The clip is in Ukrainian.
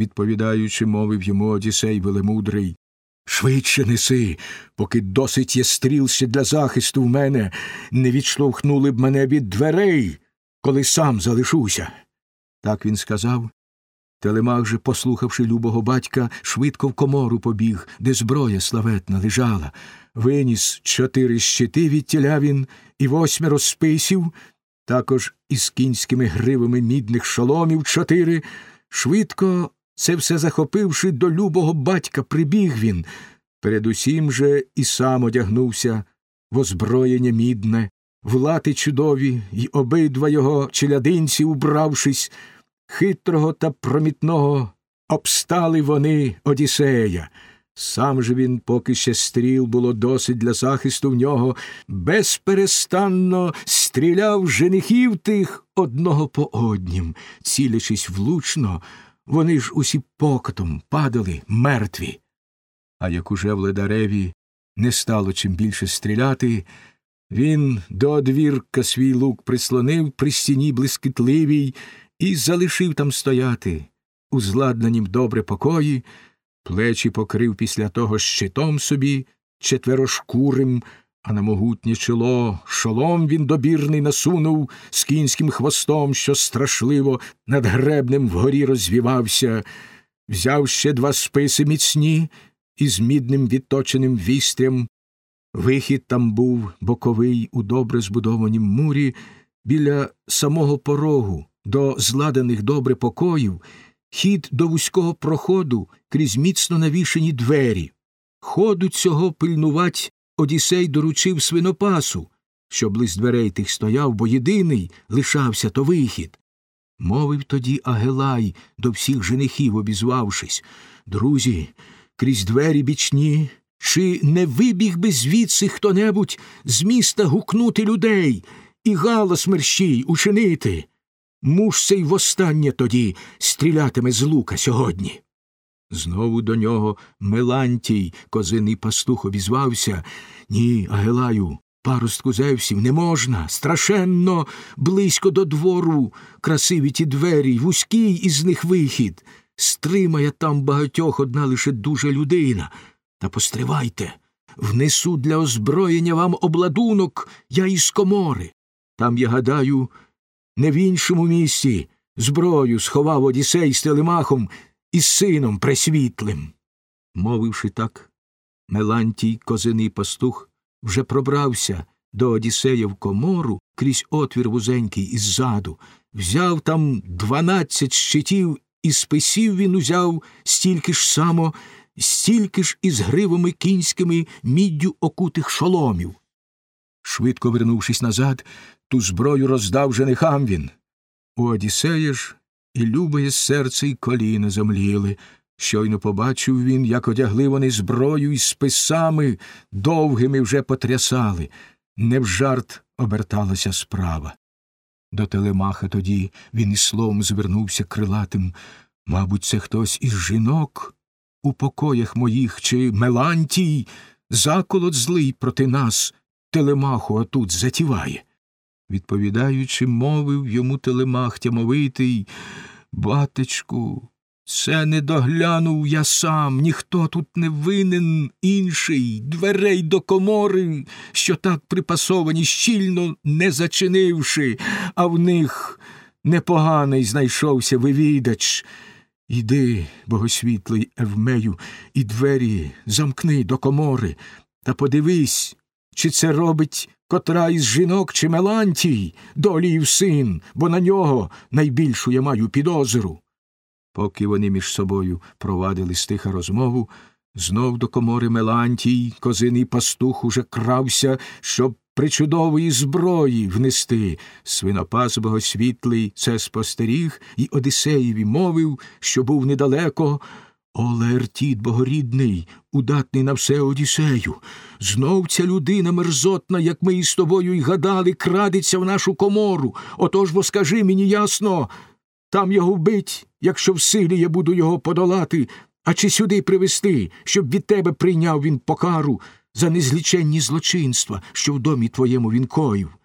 відповідаючи, мовив йому Одісей велемудрий. Швидше неси, поки досить є стріл для захисту в мене, не відштовхнули б мене від дверей, коли сам залишуся. Так він сказав. Телемах же, послухавши любого батька, швидко в комору побіг, де зброя славетна лежала. Виніс чотири щити від тіля він і восьмеро списів, також із кінськими гривами мідних шоломів чотири. Швидко це все захопивши до любого батька, прибіг він. Передусім же і сам одягнувся в озброєння мідне, в лати чудові, й обидва його челядинці, убравшись, хитрого та промітного, обстали вони Одіссея. Сам же він, поки ще стріл було досить для захисту в нього, безперестанно стріляв женихів тих одного по однім, цілячись влучно, вони ж усі покотом падали мертві. А як уже в ледареві не стало чим більше стріляти, він до одвірка свій лук прислонив при стіні блискітливій і залишив там стояти, у зладнанім добре покої, плечі покрив після того щитом собі четверошкурим, а на могутнє чоло шолом він добірний насунув з кінським хвостом, що страшливо над гребнем вгорі розвівався, взяв ще два списи міцні із мідним відточеним вістрям. Вихід там був боковий у добре збудованім мурі, біля самого порогу, до зладених добре покоїв, хід до вузького проходу крізь міцно навішені двері. Ходу цього пильнувать Одісей доручив свинопасу, що близь дверей тих стояв, бо єдиний лишався то вихід. Мовив тоді Агелай, до всіх женихів обізвавшись Друзі, крізь двері бічні, чи не вибіг би звідси хто небудь з міста гукнути людей і галас мерщій учинити? Муж цей востаннє тоді стрілятиме з лука сьогодні. Знову до нього Мелантій, козиний пастух, обізвався Ні, Агелаю, паростку Зевсів, не можна, страшенно, близько до двору, красиві ті двері, вузький із них вихід. Стримає там багатьох одна лише дуже людина. Та постривайте, внесу для озброєння вам обладунок я із комори. Там, я гадаю, не в іншому місці зброю сховав Одісей з телемахом із сином пресвітлим. Мовивши так, Мелантій, козиний пастух, вже пробрався до Одіссея в комору крізь отвір вузенький іззаду, взяв там дванадцять щитів і списів він узяв стільки ж само, стільки ж із гривами кінськими міддю окутих шоломів. Швидко вернувшись назад, ту зброю роздав женихам він. У Одіссея ж і любоє серце й коліна замліли. Щойно побачив він, як одягли вони зброю і списами довгими вже потрясали. Не в жарт оберталася справа. До телемаха тоді він і словом звернувся крилатим. Мабуть, це хтось із жінок у покоях моїх чи Мелантій, заколот злий проти нас, телемаху отут затіває. Відповідаючи, мовив йому телемах тямовитий, батечку, це не доглянув я сам, ніхто тут не винен інший, дверей до комори, що так припасовані, щільно не зачинивши, а в них непоганий знайшовся вивідач. Іди, богосвітлий Евмею, і двері замкни до комори, та подивись, чи це робить котра із жінок чи Мелантій, доліїв син, бо на нього найбільшу я маю підозру. Поки вони між собою провадили стиха розмову, знов до комори Мелантій, козиний пастух уже крався, щоб причудової зброї внести. Свинопас богосвітлий це спостеріг і Одисеєві мовив, що був недалеко. Олертіт богорідний, удатний на все Одіссею. Знов ця людина мерзотна, як ми із тобою й гадали, крадеться в нашу комору. Отож бо скажи мені ясно, там його вбить, якщо в силі я буду його подолати, а чи сюди привести, щоб від тебе прийняв він покару за незліченні злочинства, що в домі твоєму він коїв.